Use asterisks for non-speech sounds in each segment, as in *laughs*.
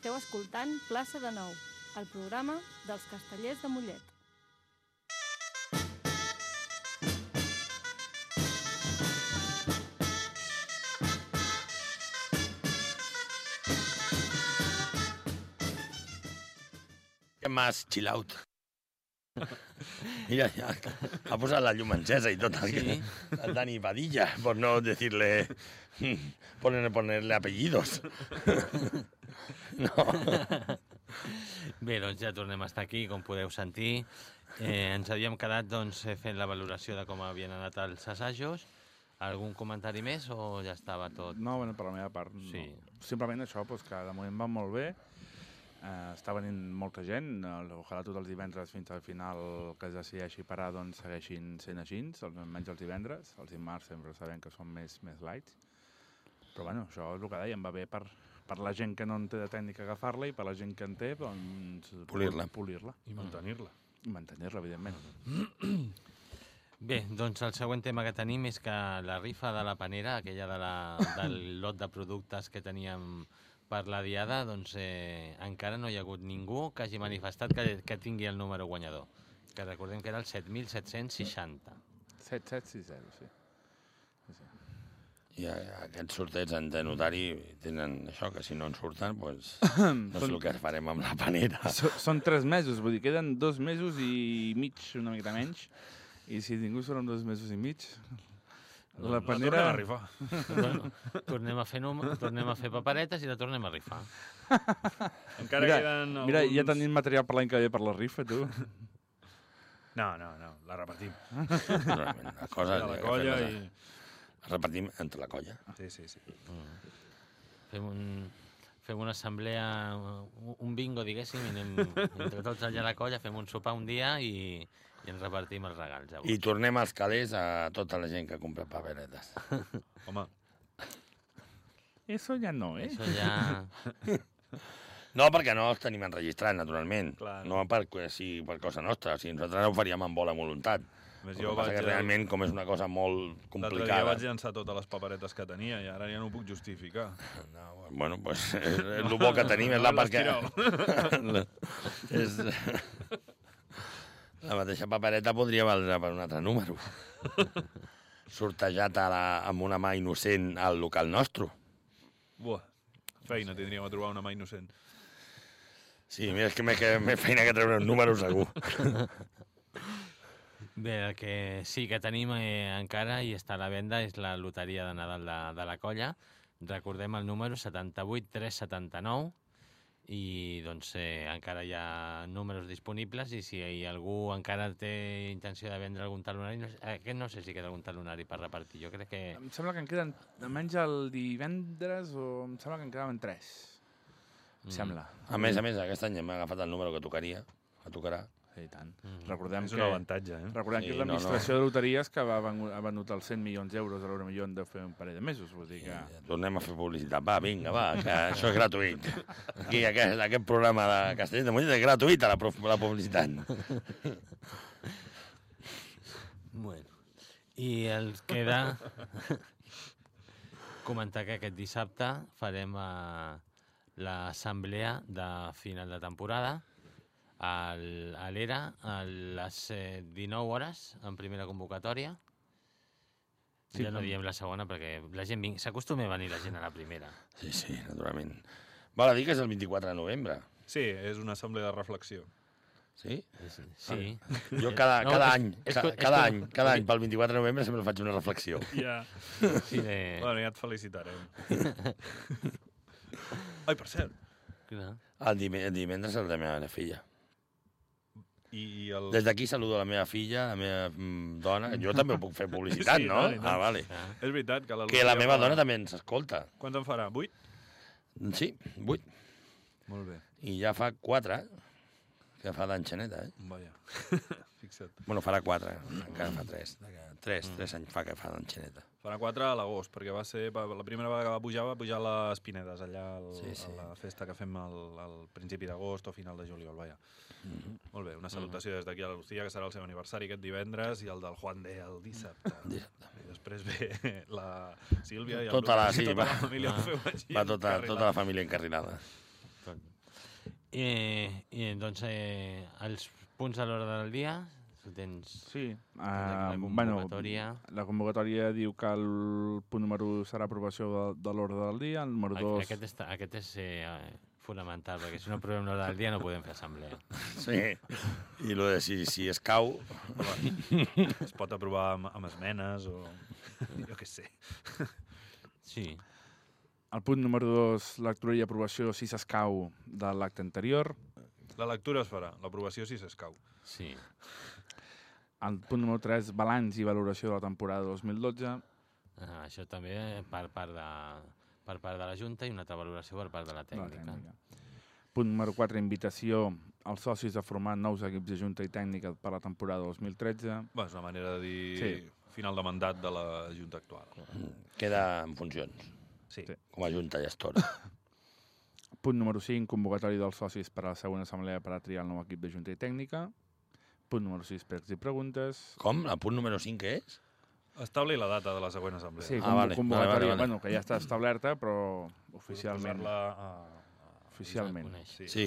Esteu escoltant Plaça de Nou, el programa dels castellers de Mollet. Que más chill out. Mira, ya ha posat la llum encesa y tot. Sí. El Dani Padilla, por no decirle... Ponerle, ponerle apellidos. *laughs* No. Bé, doncs ja tornem a estar aquí, com podeu sentir. Eh, ens havíem quedat doncs, eh, fent la valoració de com havien anat els assajos. Algun comentari més o ja estava tot? No, bueno, per la meva part, no. Sí. Simplement això, doncs, que de moment va molt bé. Eh, està venint molta gent, eh, ojalà tots els divendres fins al final que es decideixi parar doncs segueixin sent així, almenys els divendres. Els dimarts sempre sabem que són més, més lights. Però bueno, això és el que dèiem, va bé per, per la gent que no en té de tècnica agafar-la i per la gent que en té, doncs... Polir-la. Polir-la. I mantenir-la. I mantenir-la, evidentment. *clears throat* Bé, doncs el següent tema que tenim és que la rifa de la panera, aquella de la, del *coughs* lot de productes que teníem per la diada, doncs eh, encara no hi ha hagut ningú que hagi manifestat que, que tingui el número guanyador, que recordem que era el 7.760. 7760, sí. sí, sí. I aquests sortets en de notari tenen això, que si no en surten, doncs, *coughs* no sé el que farem amb la panera. *laughs* So, són tres mesos, vull dir, queden dos mesos i mig, una mica menys, i si ningú surt en dos mesos i mig, la panera... La tornem a rifar. Bueno, tornem a fer num tornem a fer paperetes i la tornem a rifar. *laughs* Encara mira, queden mira, alguns... ja tenim material per l'any que ve per la rifa, tu. No, no, no, la repartim. La cosa... De la colla i... La repartim entre la colla. Sí, sí, sí. Fem, un, fem una assemblea, un- bingo, diguéssim, i anem entre tots allà a la colla, fem un sopar un dia i, i ens repartim els regals. I Llavors. tornem als calés a tota la gent que compra paperetes. *laughs* Home, Eso ja no, eh? Això ja... *laughs* No, perquè no els tenim enregistrats, naturalment. Clar. No per, sí, per cosa nostra. O sigui, nosaltres ho faríem amb bona voluntat. Més Jo vaig... que realment, com és una cosa molt L'altre dia complicada... vaig llançar totes les paperetes que tenia i ara ja no ho puc justificar. No, bueno, pues, és, és el bo que tenim, és la l'estirau. *laughs* és... La mateixa papereta podria valdre per un altre número. Sortejat a la, amb una mà innocent al local nostre. Buah, feina tindríem a trobar una mà innocent. Sí, mira, és que més feina que treure un número, segur. *laughs* Bé, el que sí que tenim eh, encara i està a la venda és la loteria de Nadal de, de la colla. Recordem el número 78379 i doncs eh, encara hi ha números disponibles i si algú encara té intenció de vendre algun talonari, no sé, aquest no sé si queda algun talonari per repartir. Jo crec que... Em sembla que en queden, almenys el divendres, o em sembla que en quedaven tres. Em sembla. A més a més, aquest any m'ha agafat el número que tocaria, que tocarà. Sí, i tant. Mm. Recordem És que... un avantatge, eh? Recordem Sí, que és no, l'administració de loteries que va, ha venut els 100 milions d'euros a l'euromilló de fer un parell de mesos. Vull dir que... Tornem a fer publicitat. Va, vinga, va, que *laughs* això és gratuït. Aquí, aquest, aquest programa de Castellet de Mollet és gratuït, la, la publicitat. Bueno, i els queda comentar que aquest dissabte farem eh, l'assemblea de final de temporada al, a l'ERA a les eh, 19 hores en primera convocatòria. Sí, Sí, ja no diem la segona perquè la gent s'acostuma a venir la gent a la primera. Sí, sí, naturalment. Val a dir que és el 24 de novembre. Sí, és una assemblea de reflexió. Sí? És- Sí. Jo cada, No, cada és- any, és ca, que- és cada any, cada any, pel 24 de novembre sempre faig una reflexió. Ja. sí de... Bueno, ja et felicitarem. *laughs* Ai, per cert, Clar. El, dime- el divendres és el de la meva filla. I el... Des d'aquí saludo la meva filla, la meva mm, dona. Jo també puc fer *laughs* publicitat, Sí, no? no. Ah, vale. clar. És veritat que la Que la meva fa- dona també ens escolta. Quants en farà? Vuit? Sí, vuit. Molt bé. I ja fa quatre que fa d'enxaneta, eh? Vaja. *laughs* Fixa't. Bueno, farà quatre, encara fa tres. Tres, tres anys fa que fa d'enxaneta. Farà quatre a l'agost, perquè va ser... va- La primera vegada que va pujar, va pujar a les Pinedes, allà al, Sí, sí. a la festa que fem al, al principi d'agost o final de juliol, vaja. Mhm. Molt bé, una salutació des d'aquí a la Lucía, que serà el seu aniversari aquest divendres, i el del Juan de el dissabte. Dissabte. I després ve la Sílvia i el Tota la- Lucas, sí, tota va. la família ho feu així. Va tota, tota la família encarrilada. Tot. I, i doncs, eh, els punts a l'hora del dia, tu tens... Sí. aquí la Uh, bueno, convocatòria. la convocatòria diu que el punt número 1 serà aprovació de, de l'ordre del dia, el número A- 2... Aquest, està, aquest és eh, fonamental, perquè si no provem l'hora del dia no podem fer assemblea. *laughs* Sí. I lo de si, si es cau... Es pot aprovar amb, amb esmenes o... Jo què sé. Sí, El punt número 2, lectura i aprovació, si s'escau, de l'acte anterior. La lectura es farà, l'aprovació si s'escau. sí. El punt número 3, balanç i valoració de la temporada 2012. Ah, això també per part, de, per part de la Junta i una altra valoració per part de la de la tècnica. Punt número 4, invitació als socis a formar nous equips de junta i tècnica per la temporada 2013. Bé, és una manera de dir Sí. final de mandat de la Junta actual. Queda en funcions, Sí. Sí. com a junta gestora. *laughs* Punt número 5, convocatòria dels socis per a la següent assemblea per a triar el nou equip de junta i tècnica. Punt número 6, pregs i preguntes. Com? El punt número 5 què és? Establir la data de la següent assemblea. Sí, Ah, vale, convocatòria, vale, vale, vale. Bueno, que ja està establerta, però oficialment. A... a- Oficialment. Sí. Sí.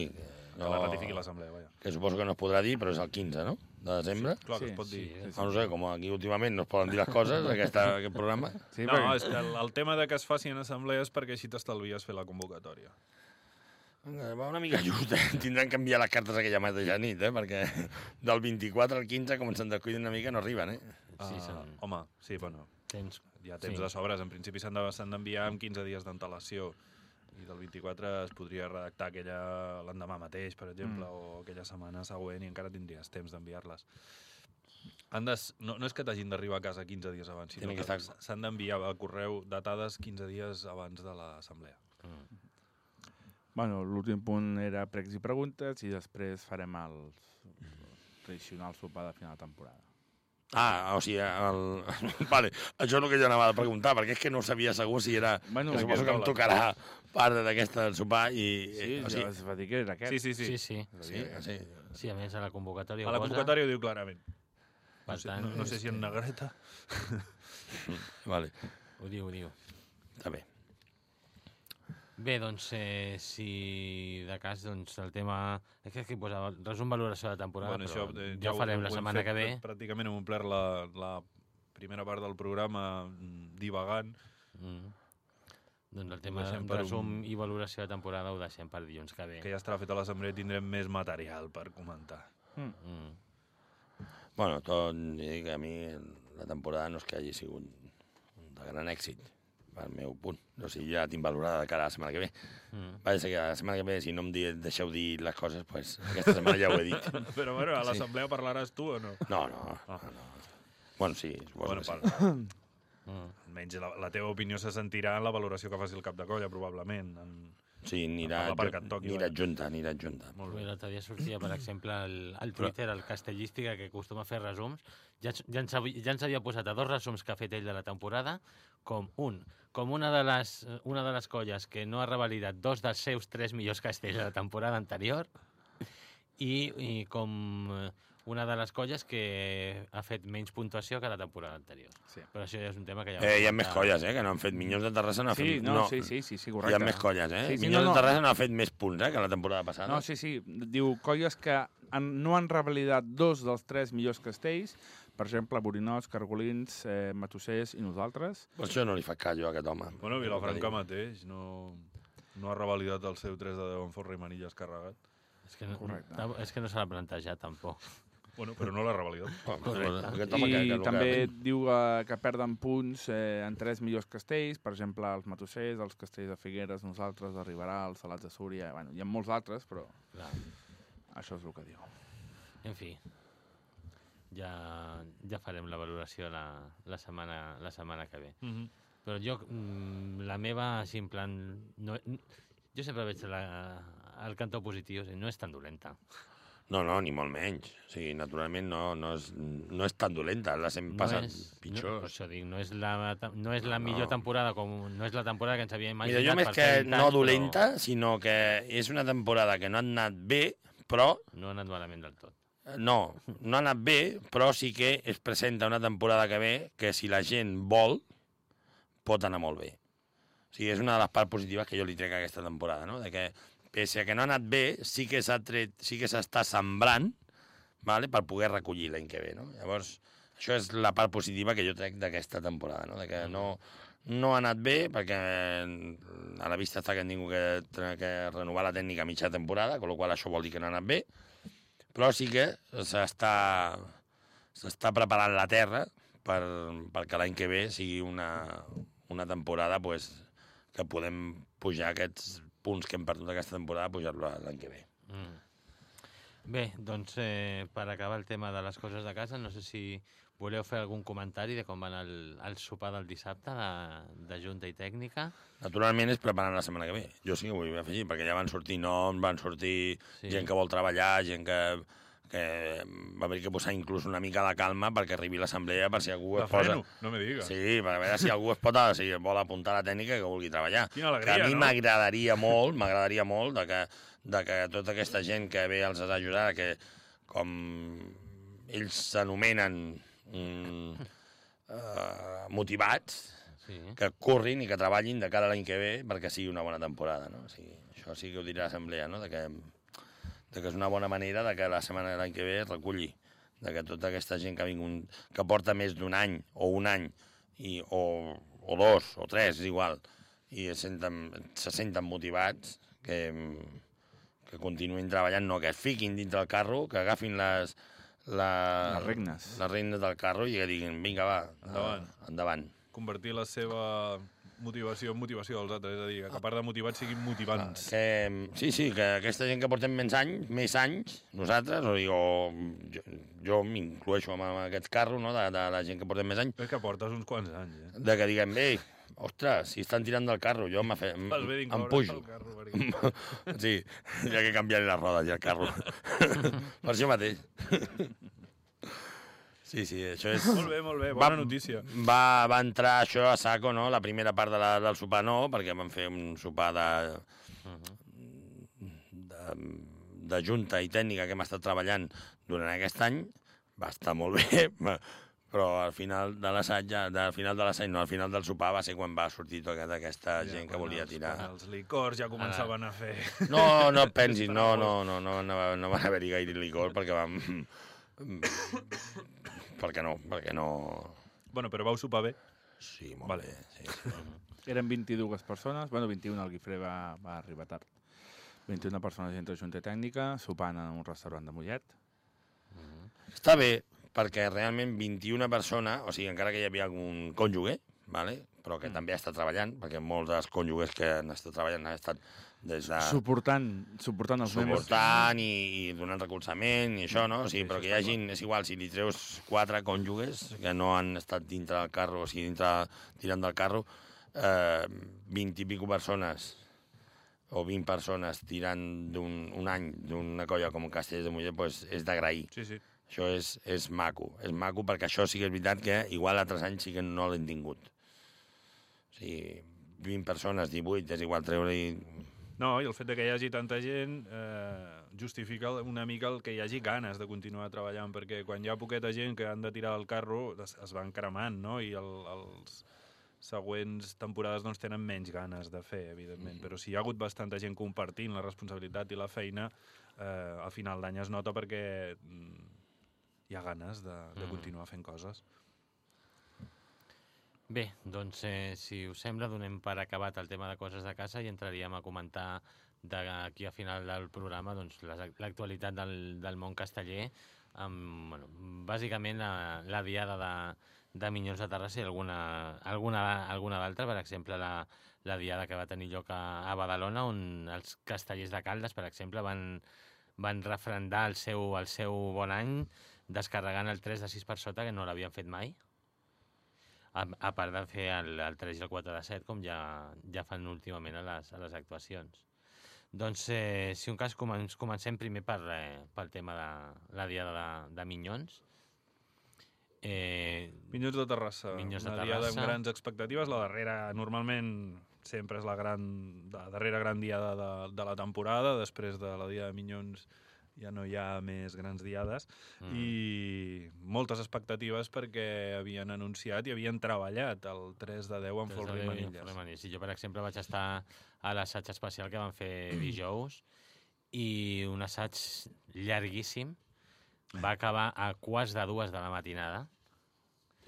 Que la ratifiqui l'assemblea, vaja. Que suposo que no es podrà dir, però és el 15, no? De desembre. Clar que Sí, es pot dir. sí, Sí, sí. No, no sé, com aquí últimament no es poden dir les coses, aquesta, aquest programa. Sí, No, perquè- és que el, el tema de que es faci en assemblea és perquè així t'estalvies fer la convocatòria. Va una mica just, *laughs* eh? Tindran que enviar les cartes aquella mateixa nit, eh? Perquè del 24 al 15, com se'n descuiden una mica, no arriben, eh? Sí, són- Home, sí, bueno, Tens... hi ha temps Sí. de sobres. En principi s'han de- s'han d'enviar amb 15 dies d'antelació. I del 24 es podria redactar aquella l'endemà mateix, per exemple, mm. o aquella setmana següent i encara tindries temps d'enviar-les. Han de, no, no és que t'hagin d'arribar a casa 15 dies abans, sinó Tienen que, que estar- s'han d'enviar a correu datades 15 dies abans de l'assemblea. Mm. Bueno, l'últim punt era pregs i preguntes i després farem el tradicional sopar de final de temporada. Ah, o sigui, el... *laughs* vale, això és el que jo anava a preguntar, perquè és que no sabia segur si era... Bueno, que suposo que em tocarà part d'aquesta sopar i... Sí, eh, o ja sigui, es va dir que era aquest. Sí, sí, sí. Sí, sí. sí, sí. Sí, a més, a la convocatòria A la convocatòria ho diu clarament. per No sé, tant, no, no sé si en negreta... Vale, Ho diu, ho diu. està bé. Bé, doncs, eh, si de cas, doncs, el tema... És que aquí posa resum valoració de la temporada, Bueno, però eh, ja ho farem la hem setmana fet, que ve. prà- Pràcticament hem omplert la, la primera part del programa mm, divagant. Mm. Doncs el tema de resum un- i valoració de temporada ho deixem per dilluns que ve. que ja estarà feta l'assemblea i tindrem més material per comentar. Mm. Bueno, tot i que a mi la temporada no és que hagi sigut de gran èxit, pel meu punt. O sigui, ja tinc valorada de cara a la setmana que ve. Mm. Va ser que la setmana que ve, si no em di, deixeu dir les coses, pues, aquesta setmana ja ho he dit. *laughs* Però bueno, a l'assemblea parlaràs tu o no? No, no, Ah. no. no. Bueno, sí, suposo Bueno, que sí. per, Mm. almenys la, la teva opinió se sentirà en la valoració que faci el cap de colla, probablement. En... Sí, anirà, toqui, anirà vaja. junta, anirà junta. Molt Bé. L'altre dia sortia, per exemple, el, el Twitter, el Castellística, que acostuma a fer resums, ja, ja, ens, havia- ja ens havia posat a dos resums que ha fet ell de la temporada, com un, com una de les, una de les colles que no ha revalidat dos dels seus tres millors castells de la temporada anterior, i, i com una de les colles que ha fet menys puntuació que la temporada anterior. Sí. Però això ja és un tema que ja... Eh, hi ha més colles, eh, que no han fet Minyons de Terrassa. No ha Sí, fet, no, sí, sí, sí, sí, Hi correcte. ha més colles, eh? Sí, sí, Minyons no, no. de Terrassa no ha fet més punts, eh, que la temporada passada. No, sí, sí. Diu colles que han, no han revalidat dos dels tres millors castells, per exemple, Borinós, Cargolins, eh, Matossers i nosaltres. Per això no li fa cas jo a aquest home. Bueno, Vilafranca que diu. mateix no, no ha revalidat el seu 3 de 10 en Forra i Manilles carregat. És que, no, Correcte. és que no se l'ha plantejat, tampoc. Bueno, però no l'ha revalidat. *laughs* Home, Correcte. I que, que, que, també diu eh, que perden punts eh, en tres millors castells, per exemple, els Matossers, els castells de Figueres, nosaltres, de Riberà, els Salats de Súria... Bueno, hi ha molts altres, però Clar. això és el que diu. En fi, ja, ja farem la valoració la, la, setmana, la setmana que ve. Mm -hmm. Però jo, mm, la meva, així en plan... No, jo sempre veig la, el cantó positiu, o sigui, no és tan dolenta. No, no, ni molt menys. O sigui, naturalment no, no, és, no és tan dolenta, les hem passat no és, No, per pitjors. això dic, no és la, no és la No. millor temporada, com, no és la temporada que ens havíem Mira, imaginat. jo més que no dolenta, sinó que és una temporada que no ha anat bé, però Però no ha anat malament del tot. Eh, no, no ha anat bé, però sí que es presenta una temporada que ve que si la gent vol, pot anar molt bé. O sigui, és una de les parts positives que jo li trec a aquesta temporada, no? De que pese a que no ha anat bé, sí que s'ha tret, sí que s'està sembrant vale, per poder recollir l'any que ve. No? Llavors, això és la part positiva que jo trec d'aquesta temporada, no? de que no, no ha anat bé, perquè a la vista està que han tingut que, que renovar la tècnica a mitja temporada, amb la qual això vol dir que no ha anat bé, però sí que s'està s'està preparant la terra per, perquè l'any que ve sigui una, una temporada pues, que podem pujar aquests punts que hem perdut aquesta temporada, pujar-lo l'any que ve. Mm. Bé, doncs eh, per acabar el tema de les coses de casa, no sé si voleu fer algun comentari de com va anar el, el sopar del dissabte de, de Junta i Tècnica. Naturalment és preparant la setmana que ve. Jo sí que ho vull afegir, perquè ja van sortir noms, van sortir Sí. gent que vol treballar, gent que, que va haver que posar inclús una mica de calma perquè arribi l'assemblea per si algú es posa... no me digues. Sí, per veure si algú es pot, si vol apuntar a la tècnica que vulgui treballar. Quina que alegria, a mi no? m'agradaria molt, m'agradaria molt de que, de que tota aquesta gent que ve els a ajudar, que com ells s'anomenen mm, uh, motivats, Sí. que corrin i que treballin de cara a l'any que ve perquè sigui una bona temporada. No? O sigui, això sí que ho dirà l'assemblea, no? de, que, de que és una bona manera de que la setmana de l'any que ve es reculli de que tota aquesta gent que ha vingut, que porta més d'un any o un any i, o, o dos o tres, és igual, i es senten, se senten motivats que, que continuïn treballant, no que es fiquin dintre del carro, que agafin les, la, Les regnes. les regnes del carro i que diguin, vinga, va, Endavant. eh, endavant. Convertir la seva motivació en motivació dels altres, és a dir, que a part de motivats siguin motivants. Que, sí, sí, que aquesta gent que portem més anys, més anys nosaltres, o, o jo, jo m'incloeixo amb, amb aquest carro, no?, de, de la gent que portem més anys, És que portes uns quants anys, eh? de que diguem, bé, ostres, si estan tirant del carro, jo em d'incloure't pujo. carro. *laughs* Sí, ja que canviaré les rodes i el carro. *laughs* per això mateix. Sí, sí, això és... Molt bé, molt bé, bona notícia. Va, va entrar això a saco, no? La primera part de la, del sopar no, perquè vam fer un sopar de, de, de junta i tècnica que hem estat treballant durant aquest any. Va estar molt bé, *laughs* però al final de l'assaig, ja- al final de l'assaig, no, al final del sopar va ser quan va sortir tota aquesta gent que volia els, tirar. Quan els licors ja començaven a fer... No, no et pensis, *laughs* no, no, no, no, no, va- no van haver-hi gaire licor perquè vam... perquè no, perquè no... Bueno, però vau sopar bé. Sí, molt Vale. bé. Sí, sí. Eren 22 persones, bueno, 21 el Guifré va, va arribar tard. 21 persones entre Junta Tècnica, sopant en un restaurant de Mollet. Està bé, perquè realment 21 persones, o sigui, encara que hi havia algun cònjuge, vale? però que també està treballant, perquè molts dels cònjuges que han estat treballant han estat des de Suportant, suportant els membres. suportant i, i donant recolzament i això, no? O sigui, però que hi hagi, és igual, si li treus quatre cònjuges que no han estat dintre del carro, o sigui, dintre, tirant del carro, eh, 20 i pico persones o 20 persones tirant d'un un any d'una colla com Castells de Mollet, pues, és d'agrair. Sí, sí. Això és, és maco. És maco perquè això sí que és veritat que igual altres anys sí que no l'hem tingut. O sigui, 20 persones, 18, és igual treure-hi... No, i el fet de que hi hagi tanta gent eh, justifica una mica el que hi hagi ganes de continuar treballant, perquè quan hi ha poqueta gent que han de tirar el carro es, es van cremant, no? I el, els següents temporades doncs, tenen menys ganes de fer, evidentment. Però si hi ha hagut bastanta gent compartint la responsabilitat i la feina, eh, al final d'any es nota perquè mm, hi ha ganes de, de continuar fent coses. Bé, doncs, eh, si us sembla, donem per acabat el tema de coses de casa i entraríem a comentar d'aquí a final del programa doncs, l'actualitat del, del món casteller, amb, bueno, bàsicament la, la diada de, de Minyons de Terrassa i alguna, alguna, alguna d'altra, per exemple, la, la diada que va tenir lloc a, a Badalona, on els castellers de Caldes, per exemple, van, van refrendar el seu, el seu bon any descarregant el 3 de 6 per sota, que no l'havien fet mai a, a part de fer el, el 3 i el 4 de 7, com ja, ja fan últimament a les, a les actuacions. Doncs, eh, si un cas, comen comencem primer per, eh, pel tema de la diada de, de Minyons. Eh, Minyons de Terrassa. Minyons de una diada Terrassa. amb grans expectatives. La darrera, normalment, sempre és la gran, la darrera gran diada de, de la temporada, després de la dia de Minyons ja no hi ha més grans diades, Mm. i moltes expectatives perquè havien anunciat i havien treballat el 3 de 10 amb Folre i Manilles. Sí, jo, per exemple, vaig estar a l'assaig especial que van fer *clears throat* dijous i un assaig llarguíssim. Va acabar a quarts de dues de la matinada.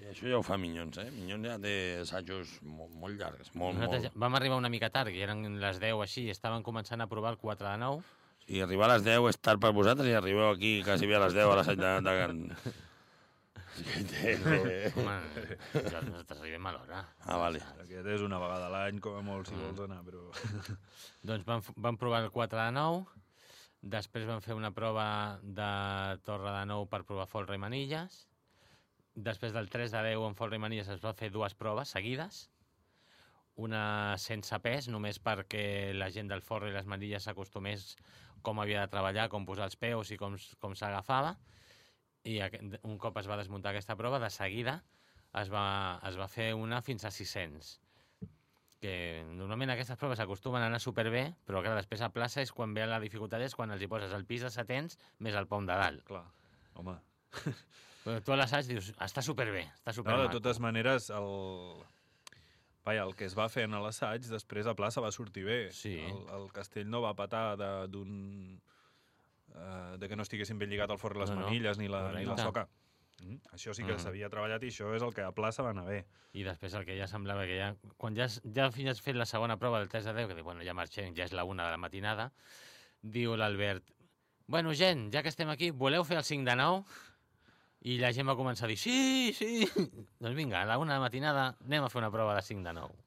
I això ja ho fa Minyons, eh? Minyons ja té assajos molt, molt llargs, molt, Nosaltres molt. vam arribar una mica tard, que eren les 10 així, i estaven començant a provar el 4 de 9. Si arribar a les 10 és tard per vosaltres i arribeu aquí quasi bé a les 10 a l'assaig de, de... Té, té. Home, nosaltres arribem a l'hora. Ah, vale. Aquest és una vegada a l'any, com a molt, si Mm. vols anar, però... *laughs* Doncs vam, f- vam provar el 4 de 9, després vam fer una prova de Torre de 9 per provar folre i manilles, després del 3 de 10 amb folre i manilles es va fer dues proves seguides, una sense pes, només perquè la gent del folre i les manilles s'acostumés com havia de treballar, com posar els peus i com, com s'agafava, i un cop es va desmuntar aquesta prova, de seguida es va, es va fer una fins a 600 que normalment aquestes proves acostumen a anar superbé, però clar, després a plaça és quan ve la dificultat és quan els hi poses el pis de setents més el pom de dalt. Clar, home... Però tu a l'assaig dius, està superbé, està No, supermaco. de totes maneres, el... Vaja, el que es va fer en l'assaig, després a plaça va sortir bé. Sí. El, el castell no va patar de- d'un... Uh, de que no estiguessin ben lligat el forn les No, no, manilles ni, la, ni la soca. Mm? Això sí que Mhm. s'havia treballat i això és el que a plaça va anar bé. I després el que ja semblava que ja... Quan ja, has- ja has fet la segona prova del 3 de 10, que diu, bueno, ja marxem, ja és la una de la matinada, diu l'Albert, bueno, gent, ja que estem aquí, voleu fer el 5 de 9? I la gent va començar a dir, sí, sí. *laughs* doncs vinga, a la una de la matinada anem a fer una prova de 5 de 9.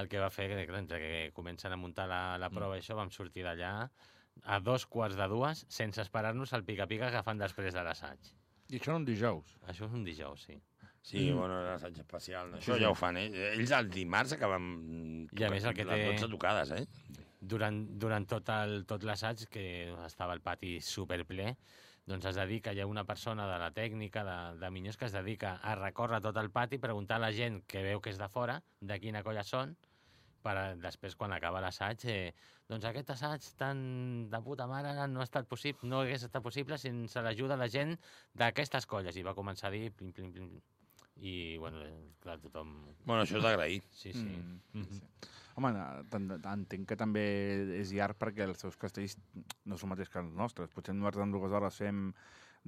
El que va fer, que, entre que comencen a muntar la, la prova i això, vam sortir d'allà a dos quarts de dues, sense esperar-nos al pica-pica que fan després de l'assaig. I això era un dijous. Això és un dijous, sí. Sí, mm. bueno, l'assaig especial. Això sí. ja ho fan, eh? Ells el dimarts acaben I a més el que les té- 12 tocades, eh? durant, durant tot el- tot l'assaig, que estava el pati superple, doncs es dedica, hi ha una persona de la tècnica de, de Minyons que es dedica a recórrer tot el pati, preguntar a la gent que veu que és de fora, de quina colla són, per a, després, quan acaba l'assaig, eh, doncs aquest assaig tan de puta mare no ha estat possible, no hagués estat possible sense l'ajuda de gent d'aquestes colles. I va començar a dir plim, plim, plim. I, bueno, eh, clar, tothom... Bueno, això és d'agrair. Sí, sí. Mm. Mm sí. Home, entenc que també és llarg perquè els seus castells no són el mateix que els nostres. Potser nosaltres en dues hores fem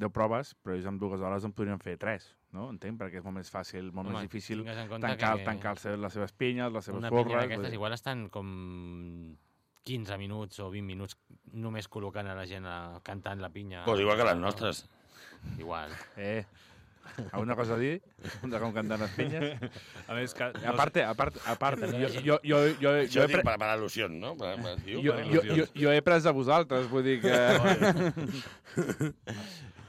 10 proves, però ells en dues hores en podrien fer 3, no? Entenc? Perquè és molt més fàcil, molt Home, més difícil tancar, que- tancar les seves, les seves pinyes, les seves Una pinya forres... d'aquestes dir- igual estan com 15 minuts o 20 minuts només col·locant a la gent a, cantant la pinya. Pues igual que les nostres. Igual. Eh, ¿Alguna cosa a dir? De com cantar les pinyes? A més, que, no, Aparte, aparte, aparte, Que jo, jo, jo, jo, jo, Jo he dic pre... per, per al·lusió, no? Per, per, diu, Jo, per jo, al·lusions. jo, jo he pres de vosaltres, vull dir que...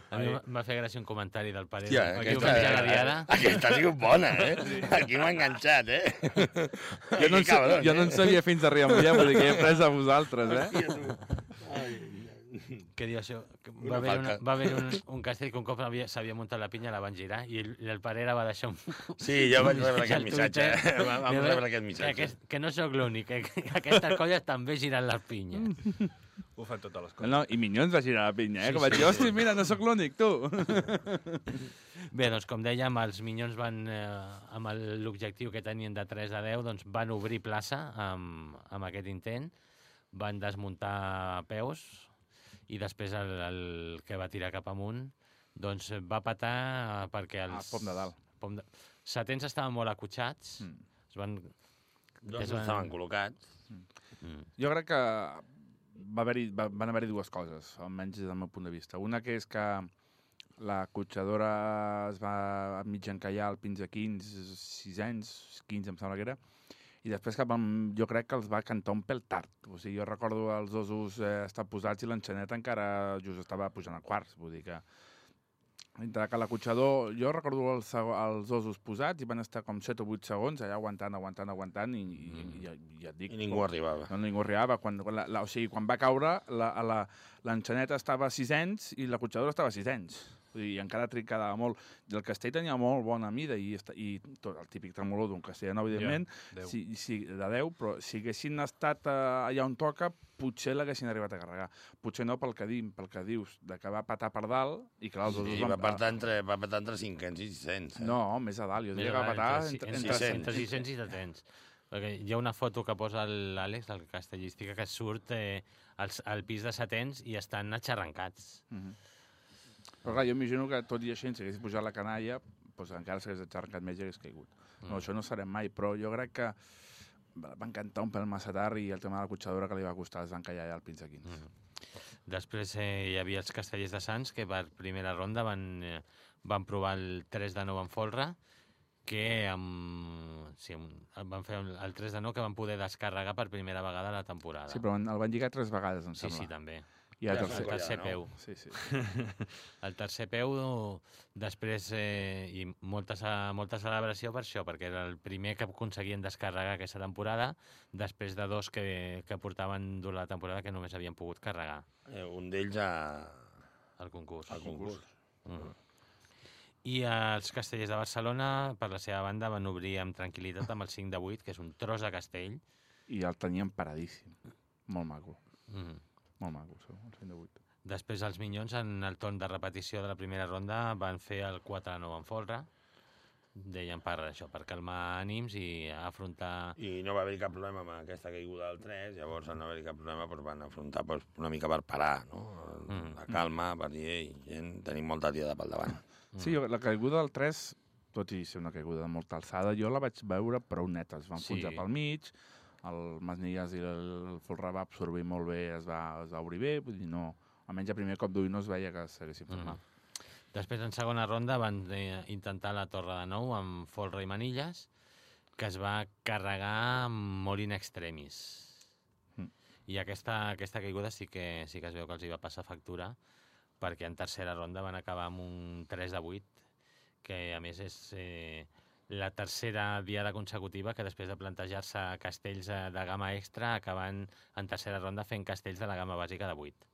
A mi em va fer gràcia un comentari del pare. Hòstia, Aquí aquesta, aquesta, la diada. aquesta ha sigut bona, eh? Aquí m'ha enganxat, eh? Jo no, en, jo no en sabia fins a Riamollet, vull dir que he pres de vosaltres, eh? Que diu això? Que Una va haver, una, va haver un, *laughs* un castell que un cop havia- s'havia muntat la pinya, la van girar i el, el Parera va deixar un... Sí, jo vaig rebre *laughs* *laughs* aquest missatge. Eh? Vam rebre aquest Que, missatge. aquest, que no sóc l'únic, que, que aquestes colles també giren les pinyes. ho fan totes les No, coses. no, i Minyons va girar la pinya, eh? Sí, Que vaig sí, dir, sí. hòstia, mira, no sóc l'únic, tu. Bé, doncs com dèiem, els Minyons van, eh, amb el- l'objectiu que tenien de 3 a 10, doncs van obrir plaça amb, amb aquest intent, van desmuntar peus i després el, el que va tirar cap amunt doncs va patar perquè els... Ah, pom de dalt. Pom de... Setents estaven molt acotxats, Mm. es van... Dos es van- estaven col·locats. Mm. Jo crec que va haver va, van haver-hi dues coses, almenys des del meu punt de vista. Una que és que la cotxadora es va mig encallar al fins a 15, 6 anys, 15 em sembla que era, i després que vam, jo crec que els va cantar un pèl tard. O sigui, jo recordo els osos eh, estar posats i l'enxaneta encara just estava pujant a quarts. Vull dir que entre que l'acotxador, jo recordo els, els osos posats i van estar com 7 o 8 segons allà aguantant, aguantant, aguantant i, i, Mm. i, ja, ja et dic... I ningú arribava. No, ningú arribava. Quan, quan, la, la, o sigui, quan va caure, la, la, l'enxaneta estava a 600 i la cotxadora estava a 600. Vull dir, I encara trincava molt. I el castell tenia molt bona mida i, esta- i tot, el típic tremolor d'un castell de 9, evidentment, Deu. si, si, de 10, però si haguessin estat eh, allà on toca, potser l'haguessin arribat a carregar. Potser no pel que, dim, pel que dius, de que va patar per dalt i que els dos Sí, van... va petar entre, va petar entre 500 i 600. Eh? No, més a dalt. Jo diria que va petar entre, entre, entre, entre, entre 600 i 700. Perquè hi ha una foto que posa l'Àlex, el castellística, que surt eh, al, al pis de setents i estan atxarrancats. Mhm. Però clar, jo imagino que tot i així, si hagués pujat la canalla, doncs encara s'hagués atxarrancat més i hagués caigut. No, Mm. això no serem mai, però jo crec que van cantar un pèl massa tard i el tema de la cotxadora que li va costar es van callar ja al pins aquí. Mm. Després eh, hi havia els castellers de Sants, que per primera ronda van, eh, van provar el 3 de 9 en folre, que amb, sí, van fer el el 3 de 9 que van poder descarregar per primera vegada la temporada. Sí, però el van lligar tres vegades, em sí, sembla. sí, també. I el Ja, El tercer... tercer peu. Sí, sí. *laughs* El tercer peu, després, eh, i molta, molta celebració per això, perquè era el primer que aconseguien descarregar aquesta temporada, després de dos que, que portaven durant la temporada que només havien pogut carregar Eh, un d'ells a, al concurs. al concurs. Mm. I els castellers de Barcelona, per la seva banda, van obrir amb tranquil·litat amb el 5 de 8, que és un tros de castell. I el tenien paradíssim. Molt maco. Mm. Molt maco, això, el 5 de 8. Després els Minyons, en el torn de repetició de la primera ronda, van fer el 4 de 9 en folre. Deien per això, per calmar ànims i afrontar... I no va haver cap problema amb aquesta caiguda del 3, llavors al no haver cap problema doncs van afrontar doncs, una mica per parar, no? Mm. La calma, per dir, ei, gent, tenim molta tirada pel davant. Sí, la caiguda del 3, tot i ser una caiguda de molta alçada, jo la vaig veure prou neta. Es va Sí. enfonsar pel mig, el Masnillas i el, el Folrà va absorbir molt bé, es va, es va obrir bé, vull dir, no... Almenys a primer cop d'ull no es veia que s'haguessin fet Mhm. mal. Després, en segona ronda, van eh, intentar la Torre de Nou amb folre i manilles, que es va carregar molt in extremis. Mm. I aquesta, aquesta caiguda sí que, sí que es veu que els hi va passar factura, perquè en tercera ronda van acabar amb un 3 de 8, que a més és eh, la tercera diada consecutiva que després de plantejar-se castells eh, de gamma extra acaben en tercera ronda fent castells de la gamma bàsica de 8.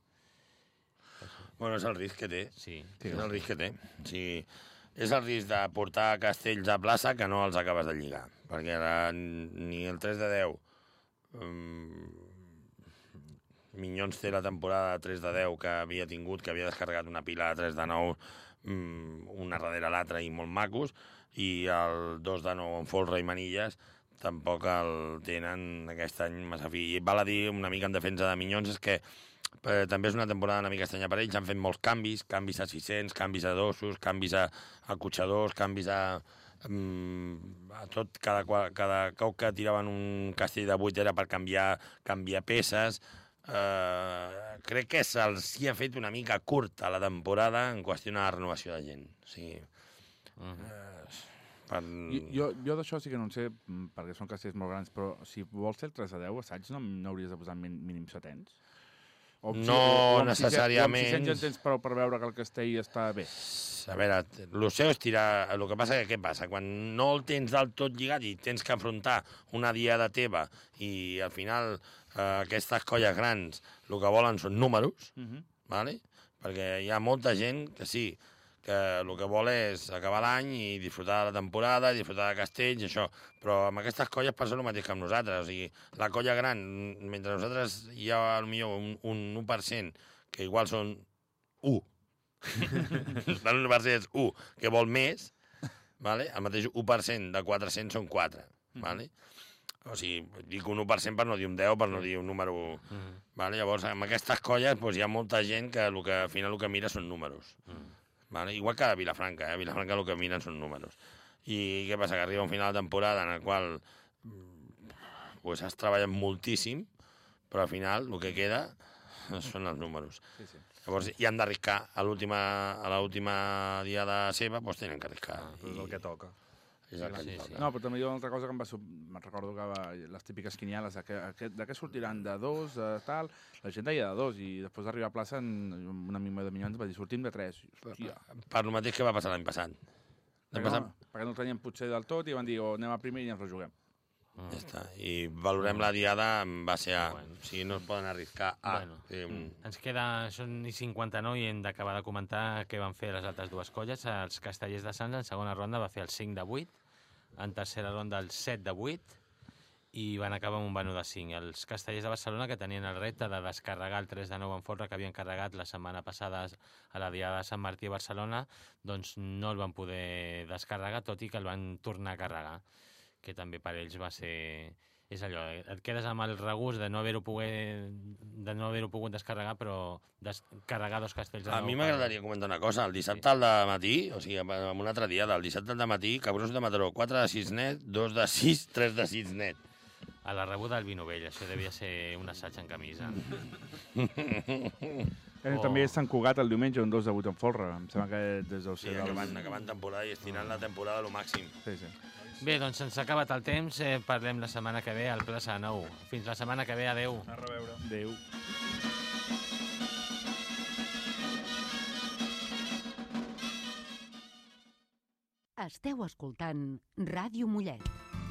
Bueno, és el risc que té. Sí, Sí, és el risc que té. O sigui, és el risc de portar castells a plaça que no els acabes de lligar. Perquè la, ni el 3 de 10... Um, Minyons té la temporada de 3 de 10 que havia tingut, que havia descarregat una pila de 3 de 9, um, una darrere l'altra i molt macos, i el 2 de 9 en folre i manilles tampoc el tenen aquest any massa fi. I val a dir una mica en defensa de Minyons és que eh, també és una temporada una mica estranya per ells, han fet molts canvis, canvis a 600, canvis a dosos, canvis a, a cotxadors, canvis a, mm, a tot, cada, cada cop que tiraven un castell de 8 era per canviar, canviar peces, eh, crec que se'ls ha fet una mica curta la temporada en qüestió de la renovació de gent. O sigui, uh -huh. eh, per... Jo, jo, jo d'això sí que no en sé, mm, perquè són castells molt grans, però si vols fer el 3 a 10 assaig, no, no hauries de posar mínim, mínim setens? O amb No o amb necessàriament. 600 ja en tens prou per veure que el castell està bé. A veure, el seu és tirar... El que passa que què passa? Quan no el tens del tot lligat i tens que afrontar una diada teva i al final eh, aquestes colles grans el que volen són números, Uh -huh. ¿vale? perquè hi ha molta gent que sí, que el que vol és acabar l'any i disfrutar de la temporada, disfrutar de castells i això, però amb aquestes colles passa el mateix que amb nosaltres, o sigui, la colla gran, mentre nosaltres hi ha potser un, un 1%, que igual són 1, el 1% és 1, que vol més, vale? el mateix 1% de 400 són 4, vale? o sigui, dic un 1% per no dir un 10, per no dir un número... Uh -huh. Vale? Llavors, amb aquestes colles doncs, hi ha molta gent que, el que al final el que mira són números. Mm. Vale? Igual que a Vilafranca, eh? a Vilafranca el que miren són números. I què passa? Que arriba un final de temporada en el qual mm, pues, has treballat moltíssim, però al final el que queda són els números. Sí, sí. Llavors, hi han d'arriscar. A l'última a l'última diada seva, doncs tenen que arriscar. Ah, és el que toca. És el que Sí, sí, sí. No, però també hi ha una altra cosa que em va... sub- Me'n recordo que va, les típiques quiniales, de què, aquest- de què sortiran de dos, de tal... La gent deia de dos, i després d'arribar a plaça, en, un amic meu de Minyons va dir, sortim de tres. Hòstia, Per lo mateix que va passar l'any passat. L'any perquè, passat no, perquè no el teníem potser del tot i van dir, o anem a primer i ens rejuguem. Mm. Ja està. I valorem la diada en base a... Bueno. O sigui, no es poden arriscar a... Bueno. Eh, Ens queda, són i 59 i hem d'acabar de comentar què van fer les altres dues colles. Els castellers de Sants en segona ronda va fer el 5 de 8, en tercera ronda el 7 de 8 i van acabar amb un vano de 5. Els castellers de Barcelona que tenien el repte de descarregar el 3 de 9 en forra que havien carregat la setmana passada a la Diada de Sant Martí a Barcelona, doncs no el van poder descarregar, tot i que el van tornar a carregar, que també per ells va ser... És allò, et quedes amb el regust de no haver-ho pogut, de no haver pogut descarregar, però descarregar dos castells A mi m'agradaria comentar una cosa. El dissabte al de matí, o sigui, en un altre dia, del dissabte al de matí, Cabrós de Mataró, 4 de 6 net, 2 de 6, 3 de 6 net. A la rebuda del vi novell, això devia ser un assaig en camisa. Eh, Oh. També és Sant Cugat el diumenge, un 2 de 8 en folre. Em sembla que des del Sí, acabant, acabant temporada i estirant la temporada a lo màxim. Sí, sí. Bé, doncs ens ha acabat el temps, eh, parlem la setmana que ve al plaça 9. Fins la setmana que ve, adeu. A reveure. Adéu. Esteu escoltant Ràdio Mollet.